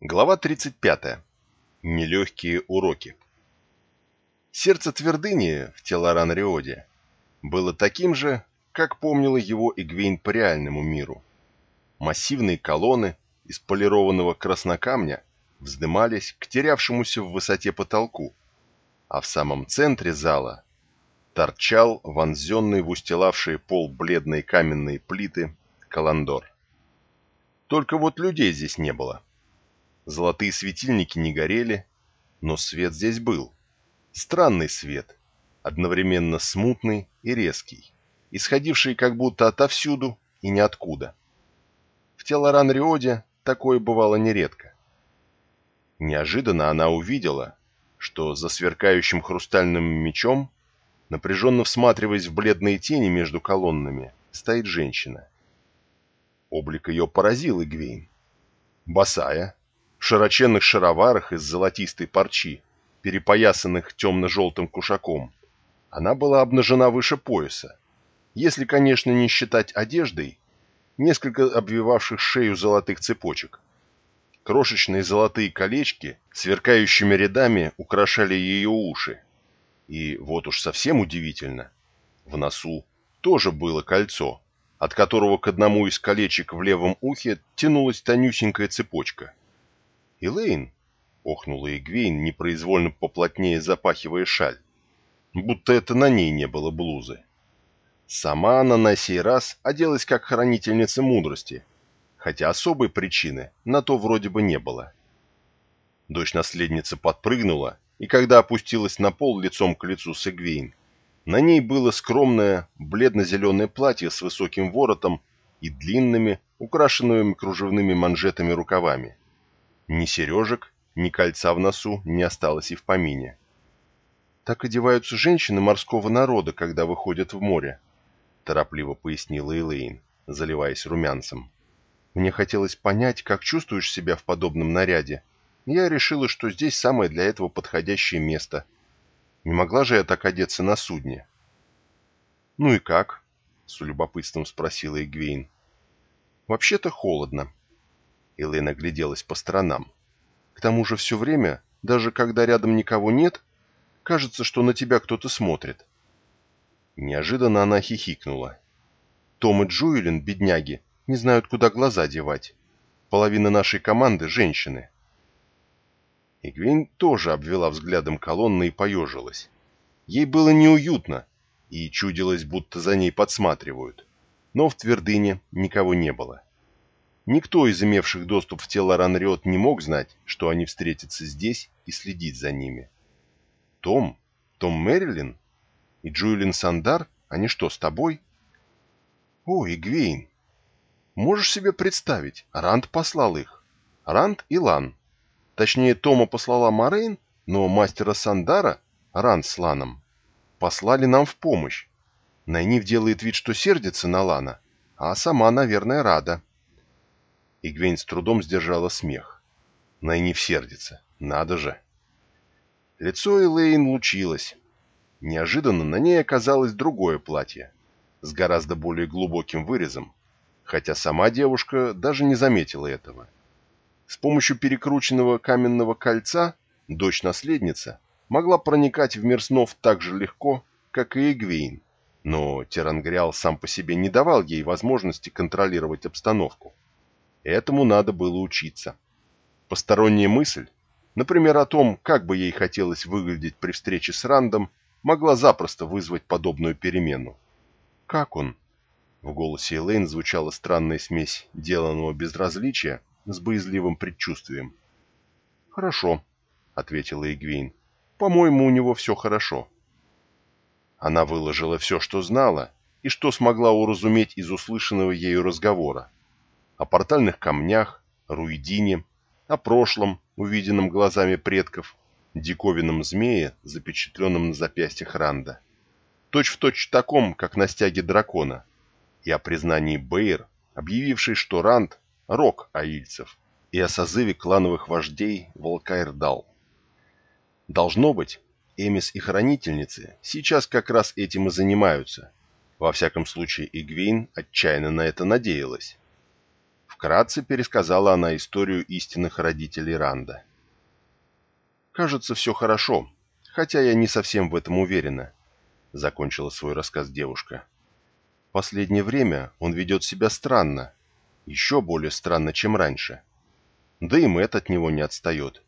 Глава 35. Нелегкие уроки. Сердце твердыни в Телоран-Риоде было таким же, как помнила его Игвейн по реальному миру. Массивные колонны из полированного краснокамня вздымались к терявшемуся в высоте потолку, а в самом центре зала торчал вонзенный в устилавшие пол бледные каменные плиты каландор. Только вот людей здесь не было. Золотые светильники не горели, но свет здесь был. Странный свет, одновременно смутный и резкий, исходивший как будто отовсюду и ниоткуда. В Телоран-Риоде такое бывало нередко. Неожиданно она увидела, что за сверкающим хрустальным мечом, напряженно всматриваясь в бледные тени между колоннами, стоит женщина. Облик ее поразил Игвейн. Босая, в широченных шароварах из золотистой парчи, перепоясанных темно-желтым кушаком. Она была обнажена выше пояса, если, конечно, не считать одеждой, несколько обвивавших шею золотых цепочек. Крошечные золотые колечки, сверкающими рядами, украшали ее уши. И вот уж совсем удивительно, в носу тоже было кольцо, от которого к одному из колечек в левом ухе тянулась тонюсенькая цепочка – «Элейн!» — охнула Игвейн, непроизвольно поплотнее запахивая шаль. Будто это на ней не было блузы. Сама она на сей раз оделась как хранительница мудрости, хотя особой причины на то вроде бы не было. Дочь-наследница подпрыгнула, и когда опустилась на пол лицом к лицу с Эгвейн, на ней было скромное бледно-зеленое платье с высоким воротом и длинными, украшенными кружевными манжетами рукавами. Ни сережек, ни кольца в носу не осталось и в помине. «Так одеваются женщины морского народа, когда выходят в море», — торопливо пояснила Элейн, заливаясь румянцем. «Мне хотелось понять, как чувствуешь себя в подобном наряде. Я решила, что здесь самое для этого подходящее место. Не могла же я так одеться на судне?» «Ну и как?» — с любопытством спросила Эгвейн. «Вообще-то холодно», Элэйн огляделась по сторонам. «К тому же все время, даже когда рядом никого нет, кажется, что на тебя кто-то смотрит». Неожиданно она хихикнула. «Том и Джуэлин, бедняги, не знают, куда глаза девать. Половина нашей команды — женщины». Игвейн тоже обвела взглядом колонны и поежилась. Ей было неуютно, и чудилось, будто за ней подсматривают. Но в твердыне никого не было. Никто из имевших доступ в тело Ранриот не мог знать, что они встретятся здесь и следить за ними. Том? Том Мэрилин? И Джуэлин Сандар? Они что, с тобой? О, Игвейн! Можешь себе представить, Ранд послал их. Ранд и Лан. Точнее, Тома послала Морейн, но мастера Сандара, Ранд с Ланом, послали нам в помощь. Найниф делает вид, что сердится на Лана, а сама, наверное, рада. И Гвень с трудом сдержала смех. Найниф сердится. Надо же. Лицо Элейн лучилось. Неожиданно на ней оказалось другое платье, с гораздо более глубоким вырезом, хотя сама девушка даже не заметила этого. С помощью перекрученного каменного кольца дочь-наследница могла проникать в мир снов так же легко, как и Эгвейн, но Терангриал сам по себе не давал ей возможности контролировать обстановку. Этому надо было учиться. Посторонняя мысль, например, о том, как бы ей хотелось выглядеть при встрече с Рандом, могла запросто вызвать подобную перемену. «Как он?» В голосе Элейн звучала странная смесь деланного безразличия с боязливым предчувствием. «Хорошо», — ответила Игвейн. «По-моему, у него все хорошо». Она выложила все, что знала, и что смогла уразуметь из услышанного ею разговора о портальных камнях, руидине, о прошлом, увиденном глазами предков, диковинном змее, запечатленном на запястьях Ранда. Точь-в-точь точь таком, как на стяге дракона, и о признании Бейр, объявившей, что Ранд — рок аильцев, и о созыве клановых вождей Волкаирдал. Должно быть, Эмис и Хранительницы сейчас как раз этим и занимаются. Во всяком случае, Игвейн отчаянно на это надеялась. Вкратце пересказала она историю истинных родителей Ранда. «Кажется, все хорошо, хотя я не совсем в этом уверена», — закончила свой рассказ девушка. «Последнее время он ведет себя странно, еще более странно, чем раньше. Да и Мэтт от него не отстает.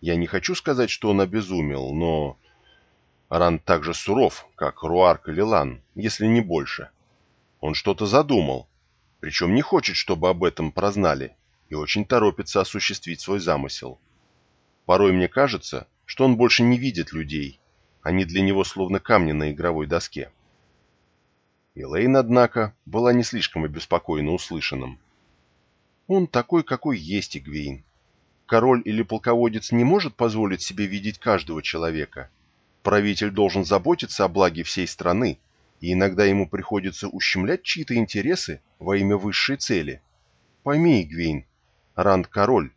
Я не хочу сказать, что он обезумел, но... Ранд так же суров, как Руарк или Лан, если не больше. Он что-то задумал, причем не хочет, чтобы об этом прознали, и очень торопится осуществить свой замысел. Порой мне кажется, что он больше не видит людей, они для него словно камни на игровой доске. Элейн, однако, была не слишком обеспокоена услышанным. Он такой, какой есть Игвейн. Король или полководец не может позволить себе видеть каждого человека. Правитель должен заботиться о благе всей страны, и иногда ему приходится ущемлять чьи-то интересы во имя высшей цели. Пойми, Игвейн, Ранд король,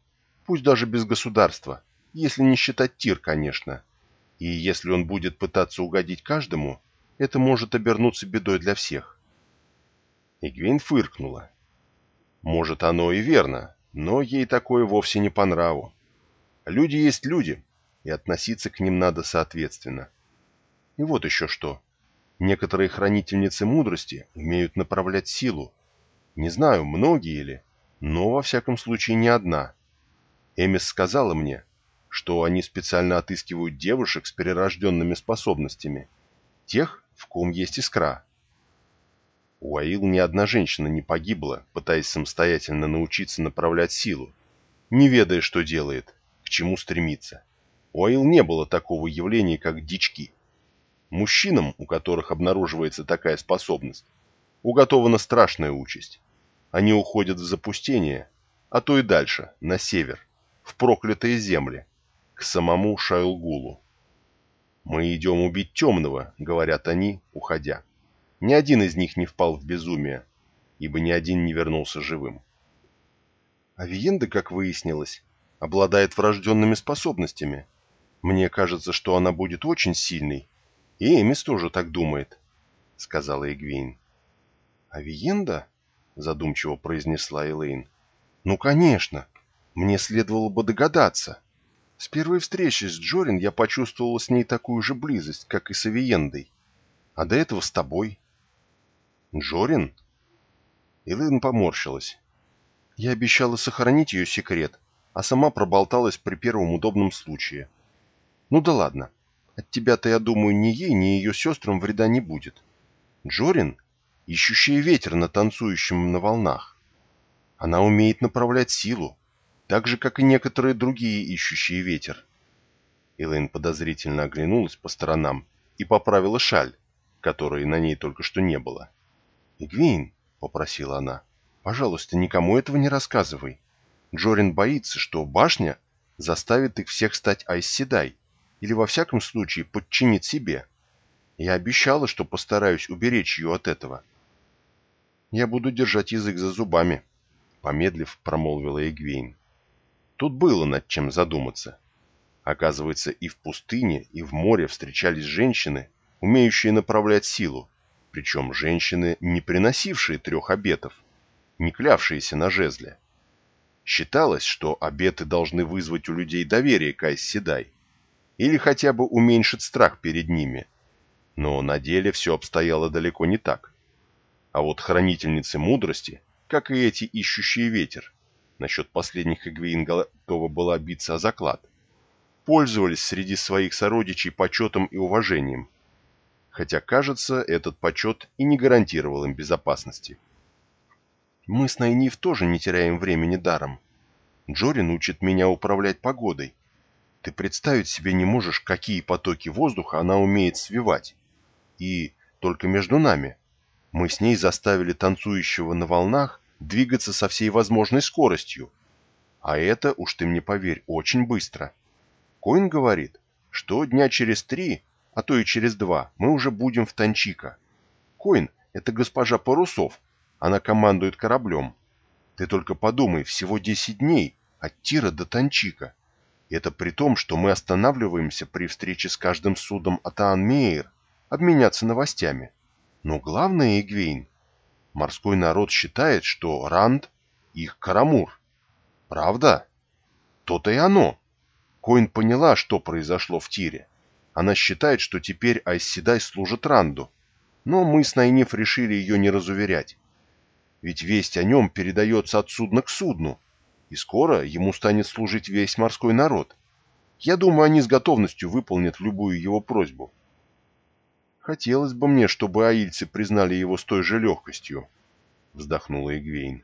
пусть даже без государства, если не считать Тир, конечно. И если он будет пытаться угодить каждому, это может обернуться бедой для всех. Игвейн фыркнула. Может, оно и верно, но ей такое вовсе не по нраву. Люди есть люди, и относиться к ним надо соответственно. И вот еще что. Некоторые хранительницы мудрости умеют направлять силу. Не знаю, многие ли, но во всяком случае не одна. Эмис сказала мне, что они специально отыскивают девушек с перерожденными способностями, тех, в ком есть искра. У Аил ни одна женщина не погибла, пытаясь самостоятельно научиться направлять силу, не ведая, что делает, к чему стремится. У Аил не было такого явления, как дички – Мужчинам, у которых обнаруживается такая способность, уготована страшная участь. Они уходят в запустение, а то и дальше, на север, в проклятые земли, к самому Шайлгулу. «Мы идем убить темного», — говорят они, уходя. Ни один из них не впал в безумие, ибо ни один не вернулся живым. Авиенда, как выяснилось, обладает врожденными способностями. Мне кажется, что она будет очень сильной и Эмис тоже так думает, — сказала Эгвейн. — Авиенда? — задумчиво произнесла Элейн. — Ну, конечно. Мне следовало бы догадаться. С первой встречи с Джорин я почувствовала с ней такую же близость, как и с Авиендой. А до этого с тобой. — Джорин? Элейн поморщилась. Я обещала сохранить ее секрет, а сама проболталась при первом удобном случае. Ну да ладно. — от тебя-то, я думаю, ни ей, ни ее сестрам вреда не будет. Джорин — ищущая ветер на танцующем на волнах. Она умеет направлять силу, так же, как и некоторые другие ищущие ветер. Элэйн подозрительно оглянулась по сторонам и поправила шаль, которой на ней только что не было. «Игвейн», — попросила она, — «пожалуйста, никому этого не рассказывай. Джорин боится, что башня заставит их всех стать Айсседай, или во всяком случае подчинит себе. Я обещала, что постараюсь уберечь ее от этого. Я буду держать язык за зубами, помедлив, промолвила Эгвейн. Тут было над чем задуматься. Оказывается, и в пустыне, и в море встречались женщины, умеющие направлять силу, причем женщины, не приносившие трех обетов, не клявшиеся на жезле. Считалось, что обеты должны вызвать у людей доверие к Айсседай, или хотя бы уменьшит страх перед ними. Но на деле все обстояло далеко не так. А вот хранительницы мудрости, как и эти ищущие ветер, насчет последних Эгвейн готова была биться о заклад, пользовались среди своих сородичей почетом и уважением, хотя, кажется, этот почет и не гарантировал им безопасности. Мы с Найниф тоже не теряем времени даром. Джорин учит меня управлять погодой, ты представить себе не можешь, какие потоки воздуха она умеет свивать. И только между нами. Мы с ней заставили танцующего на волнах двигаться со всей возможной скоростью. А это, уж ты мне поверь, очень быстро. Коин говорит, что дня через три, а то и через два, мы уже будем в Танчика. Коин — это госпожа Парусов, она командует кораблем. Ты только подумай, всего десять дней от Тира до Танчика. Это при том, что мы останавливаемся при встрече с каждым судом Атаан-Мейер, обменяться новостями. Но главное, Игвейн, морской народ считает, что Ранд Их Карамур. Правда? То-то и оно. Коин поняла, что произошло в тире. Она считает, что теперь Айсседай служит Ранду. Но мы с Найниф решили ее не разуверять. Ведь весть о нем передается от судна к судну, и скоро ему станет служить весь морской народ. Я думаю, они с готовностью выполнят любую его просьбу. Хотелось бы мне, чтобы аильцы признали его с той же легкостью, вздохнула Игвейн.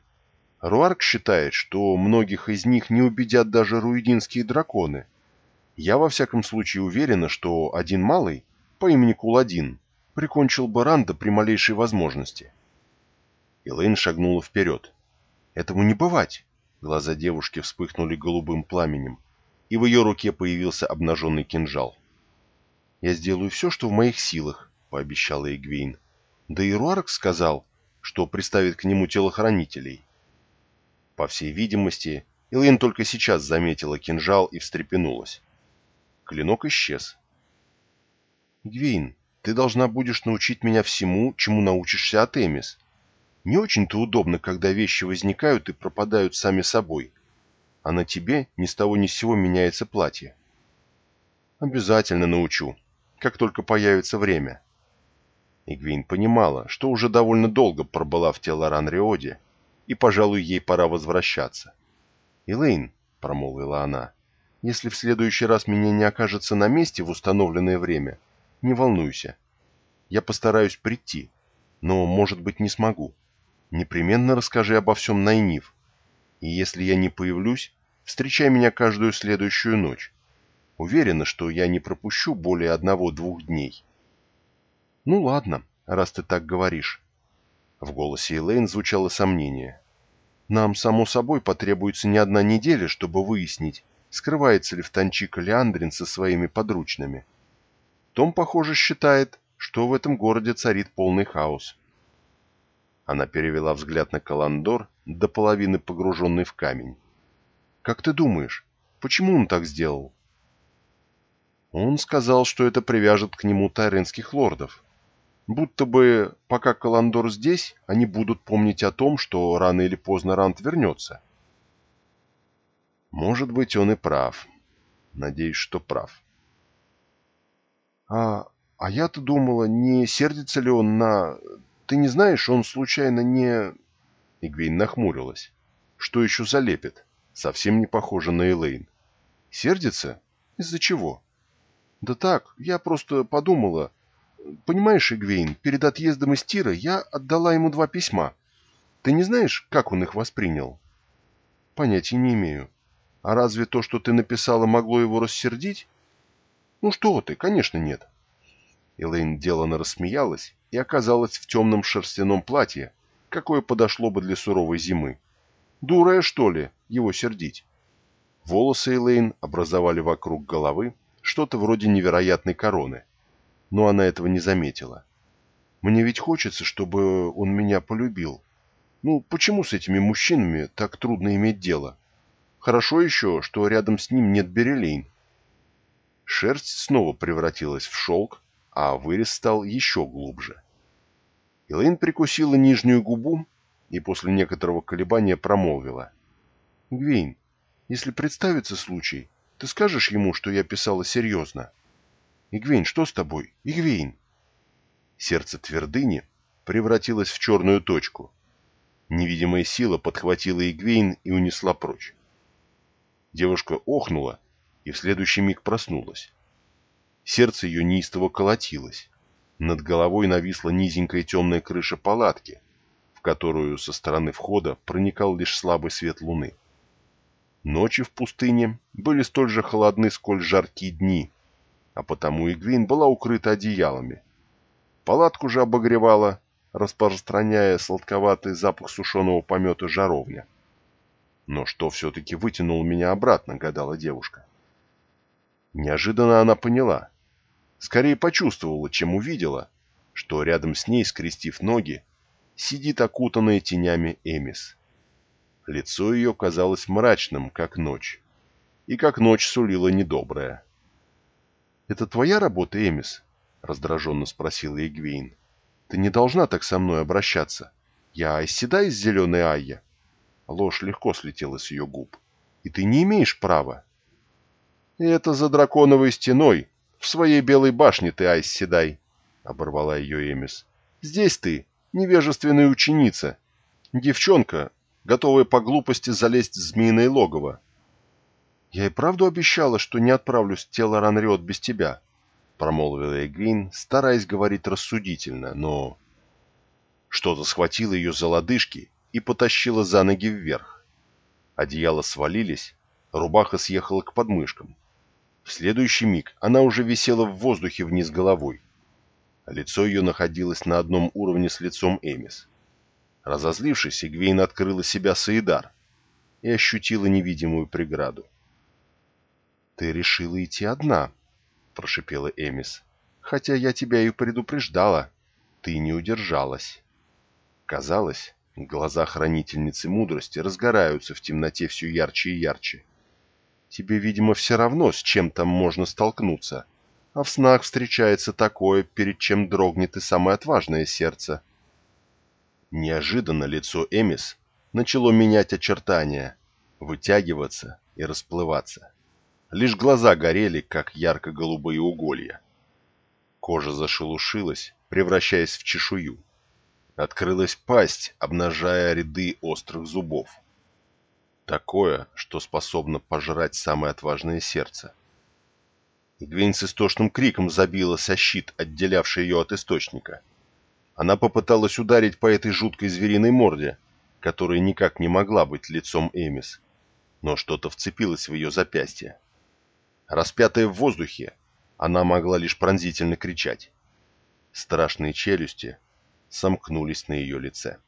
Руарк считает, что многих из них не убедят даже руидинские драконы. Я во всяком случае уверена, что один малый, по имени Куладин, прикончил бы Ранда при малейшей возможности. Элэйн шагнула вперед. «Этому не бывать!» Глаза девушки вспыхнули голубым пламенем, и в ее руке появился обнаженный кинжал. «Я сделаю все, что в моих силах», — пообещала Эгвейн. «Да и Руарк сказал, что приставит к нему телохранителей». По всей видимости, Элэйн только сейчас заметила кинжал и встрепенулась. Клинок исчез. «Эгвейн, ты должна будешь научить меня всему, чему научишься от Эмис», не очень-то удобно, когда вещи возникают и пропадают сами собой, а на тебе ни с того ни с сего меняется платье. Обязательно научу, как только появится время. Игвейн понимала, что уже довольно долго пробыла в Телоран-Риоде, и, пожалуй, ей пора возвращаться. «Элэйн», — промолвила она, — «если в следующий раз меня не окажется на месте в установленное время, не волнуйся. Я постараюсь прийти, но, может быть, не смогу. Непременно расскажи обо всем Найниф. И если я не появлюсь, встречай меня каждую следующую ночь. Уверена, что я не пропущу более одного-двух дней. Ну ладно, раз ты так говоришь. В голосе Элейн звучало сомнение. Нам, само собой, потребуется не одна неделя, чтобы выяснить, скрывается ли в Танчика Леандрин со своими подручными. Том, похоже, считает, что в этом городе царит полный хаос. Она перевела взгляд на Каландор, до половины погруженный в камень. «Как ты думаешь, почему он так сделал?» Он сказал, что это привяжет к нему тайренских лордов. Будто бы, пока Каландор здесь, они будут помнить о том, что рано или поздно Рант вернется. Может быть, он и прав. Надеюсь, что прав. А, а я-то думала, не сердится ли он на ты не знаешь, он случайно не...» Игвейн нахмурилась. «Что еще залепит? Совсем не похоже на Элейн. Сердится? Из-за чего?» «Да так, я просто подумала. Понимаешь, Игвейн, перед отъездом из Тира я отдала ему два письма. Ты не знаешь, как он их воспринял?» «Понятия не имею. А разве то, что ты написала, могло его рассердить?» «Ну что ты, конечно, нет». Элейн делано рассмеялась и оказалась в темном шерстяном платье, какое подошло бы для суровой зимы. Дурая, что ли, его сердить? Волосы Элейн образовали вокруг головы что-то вроде невероятной короны, но она этого не заметила. Мне ведь хочется, чтобы он меня полюбил. Ну, почему с этими мужчинами так трудно иметь дело? Хорошо еще, что рядом с ним нет Берелейн. Шерсть снова превратилась в шелк, а вырез стал еще глубже. Элэйн прикусила нижнюю губу и после некоторого колебания промолвила. «Гвейн, если представится случай, ты скажешь ему, что я писала серьезно?» «Игвейн, что с тобой? Игвейн!» Сердце твердыни превратилось в черную точку. Невидимая сила подхватила Игвейн и унесла прочь. Девушка охнула и в следующий миг проснулась. Сердце ее неистово колотилось. Над головой нависла низенькая темная крыша палатки, в которую со стороны входа проникал лишь слабый свет луны. Ночи в пустыне были столь же холодны, сколь жаркие дни, а потому Игвин была укрыта одеялами. Палатку же обогревала, распространяя сладковатый запах сушеного помета жаровня. Но что все-таки вытянуло меня обратно, гадала девушка. Неожиданно она поняла скорее почувствовала, чем увидела, что рядом с ней, скрестив ноги, сидит окутанная тенями Эмис. Лицо ее казалось мрачным, как ночь, и как ночь сулила недоброе. «Это твоя работа, Эмис?» — раздраженно спросила Игвейн. «Ты не должна так со мной обращаться. Я Айседа из Зеленой Айя». Ложь легко слетела с ее губ. «И ты не имеешь права». «И это за драконовой стеной. В своей белой башне ты, Айс Седай», — оборвала ее Эмис. «Здесь ты, невежественная ученица. Девчонка, готовая по глупости залезть в змеиное логово. «Я и правду обещала, что не отправлюсь в тело Ранриот без тебя», — промолвила Эгвин, стараясь говорить рассудительно, но... Что-то схватило ее за лодыжки и потащило за ноги вверх. Одеяла свалились, рубаха съехала к подмышкам. В следующий миг она уже висела в воздухе вниз головой. Лицо ее находилось на одном уровне с лицом Эмис. Разозлившись, Игвейн открыла себя Саидар и ощутила невидимую преграду. «Ты решила идти одна», — прошипела Эмис. «Хотя я тебя и предупреждала. Ты не удержалась». Казалось, глаза хранительницы мудрости разгораются в темноте все ярче и ярче. Тебе, видимо, все равно, с чем там можно столкнуться, а в снах встречается такое, перед чем дрогнет и самое отважное сердце. Неожиданно лицо Эмис начало менять очертания, вытягиваться и расплываться. Лишь глаза горели, как ярко-голубые уголья. Кожа зашелушилась, превращаясь в чешую. Открылась пасть, обнажая ряды острых зубов. Такое, что способно пожрать самое отважное сердце. Игвейн с истошным криком забилась о щит, отделявший ее от источника — она попыталась ударить по этой жуткой звериной морде, которая никак не могла быть лицом Эмис, но что-то вцепилось в ее запястье. Распятая в воздухе, она могла лишь пронзительно кричать. Страшные челюсти сомкнулись на ее лице.